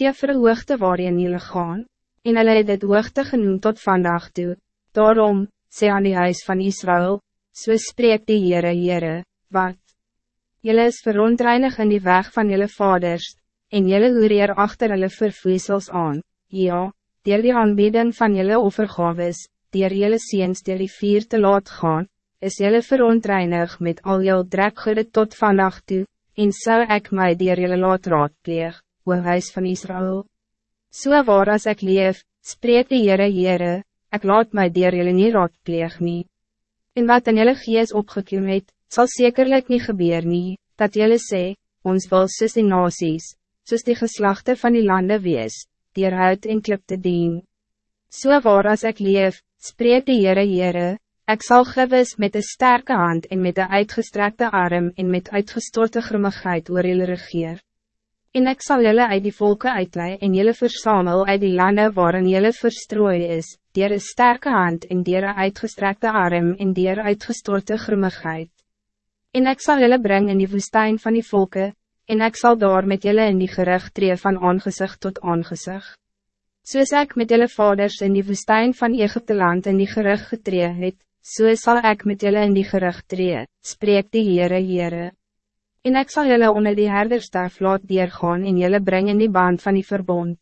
een hoogte waarin jullie gaan, en hulle het dit hoogte genoem tot vandaag toe. Daarom, sê aan die huis van Israël, so spreek die Heere Heere, wat? Jullie is verontreinig in die weg van jullie vaders, en jullie hoereer achter hulle vervoesels aan, ja, dier die aanbieding van jullie offergaves, dier jullie seens dier die vier te laat gaan, is jullie verontreinig met al jou drekgoede tot vandaag toe, en zou ik mij dier jullie laat raadpleeg, o huis van Israël. So waar as ek leef, spreek die Heere Heere, ek laat my dier jylle nie raadpleeg nie. En wat in jylle gees opgekom het, sal zekerlijk niet gebeur nie, dat jylle sê, ons wil soos die nasies, soos die geslachten van die landen wees, dier hout en klip te dien. So waar as ek leef, spreek die Heere Heere, ek sal gewis met een sterke hand en met een uitgestrekte arm en met uitgestorte grimmigheid oor jylle regeer. En ik zal jullie uit die volken uitleiden en jullie verzamel uit die landen waarin jullie verstrooi is, dier een sterke hand en dier een uitgestrekte arm en dier uitgestorte grimmigheid. En ik zal jullie brengen in die woestijn van die volken, en ik zal daar met jullie in die gerecht tree van aangezicht tot aangezicht. Soos ek met jullie vaders in die woestijn van Egypte land in die gerecht getree het, so zal ik met jullie in die gerecht tree, spreek die Heere Heere. En ik zal jullie onder die herderstaf laat deurgaan en jullie brengen die band van die verbond.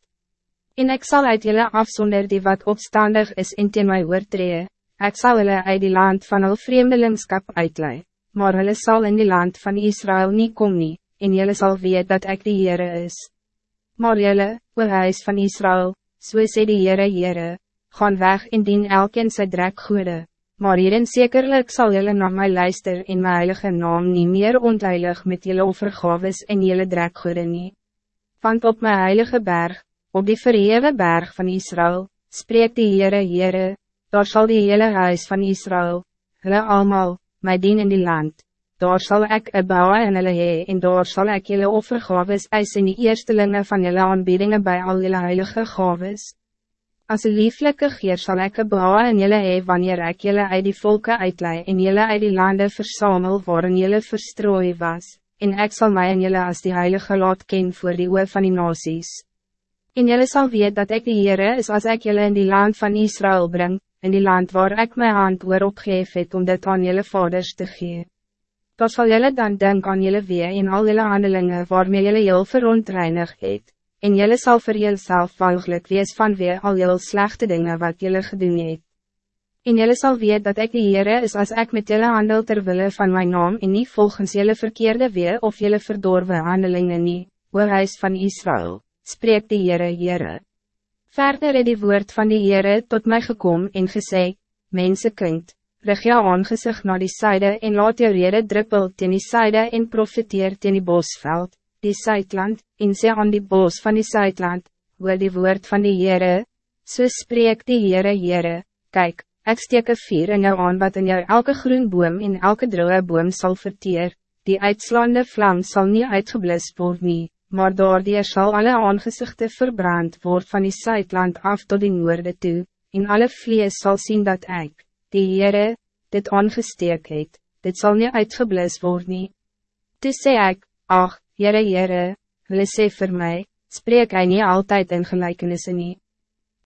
En ik zal uit jullie afzonder die wat opstandig is in teen my oortree, ek sal jullie uit die land van al vreemdelingskap uitlei, maar jullie zal in die land van Israël niet komen, nie, en jullie zal weet dat ik die Heere is. Maar jullie, o huis van Israël, so sê die Heere Heere, gaan weg en dien elkeen sy drek goede. Maar hierin zekerlijk zal jullie naar mij luister in mijn heilige naam niet meer ontheilig met jullie overgaves en jullie drekgoede nie. Want op mijn heilige berg, op die verhewe berg van Israël, spreekt die Heere Heere, daar zal die hele huis van Israël, hulle allemaal, my dien in die land, daar zal ik een bouwen en hulle hee, en daar zal ik jullie overgaves eis in die eerstelingen van jullie aanbiedingen bij al jullie heilige gaves. Als een lieflijke geer zal ik een bouwen en jullie hee wanneer ik jullie uit die volken uitlei en jullie uit die landen verzamel waarin jullie verstrooi was, en ik zal mij en jullie als die heilige laat ken voor die oor van die nasies. En jullie zal weten dat ik de Heere is als ik jullie in die land van Israël breng, in die land waar ik mijn hand oor opgeef het om dit aan jullie vaders te geven. Dat zal jullie dan denken aan jullie weer in al jullie handelingen waarmee jullie heel verontreinig het en jylle sal vir jyself walglik wees van weer al jylle slechte dingen wat jylle gedoen het. En jylle sal weet dat ik de Heere is als ik met jylle handel terwille van mijn naam en niet volgens jylle verkeerde weer of jylle verdorwe handelingen nie, oor huis van Israël, spreekt de Heere Heere. Verder het die woord van die Heere tot mij gekom en gesê, Mense kind, rig jou aangezicht naar die zijde en laat jou rede druppel teen die zijde en profiteer teen die bosveld, die Zuidland, en sê aan die bos van die Zuidland, hoor die woord van die Heere, so spreek die Heere Heere, kyk, ek steek een vier in jou aan wat in jou elke groen boom en elke droge boom zal verteer, die uitslaande vlam zal niet uitgeblis word nie, maar daardoor sal alle aangezichten verbrand word van die Zuidland af tot die noorde toe, en alle vlees zal zien dat ik, die Heere, dit aangesteek het, dit zal niet uitgeblis word nie. Toe sê ek, ach, Jere Jere, hulle sê vir my, spreek hy nie altyd in gelijkenissen nie.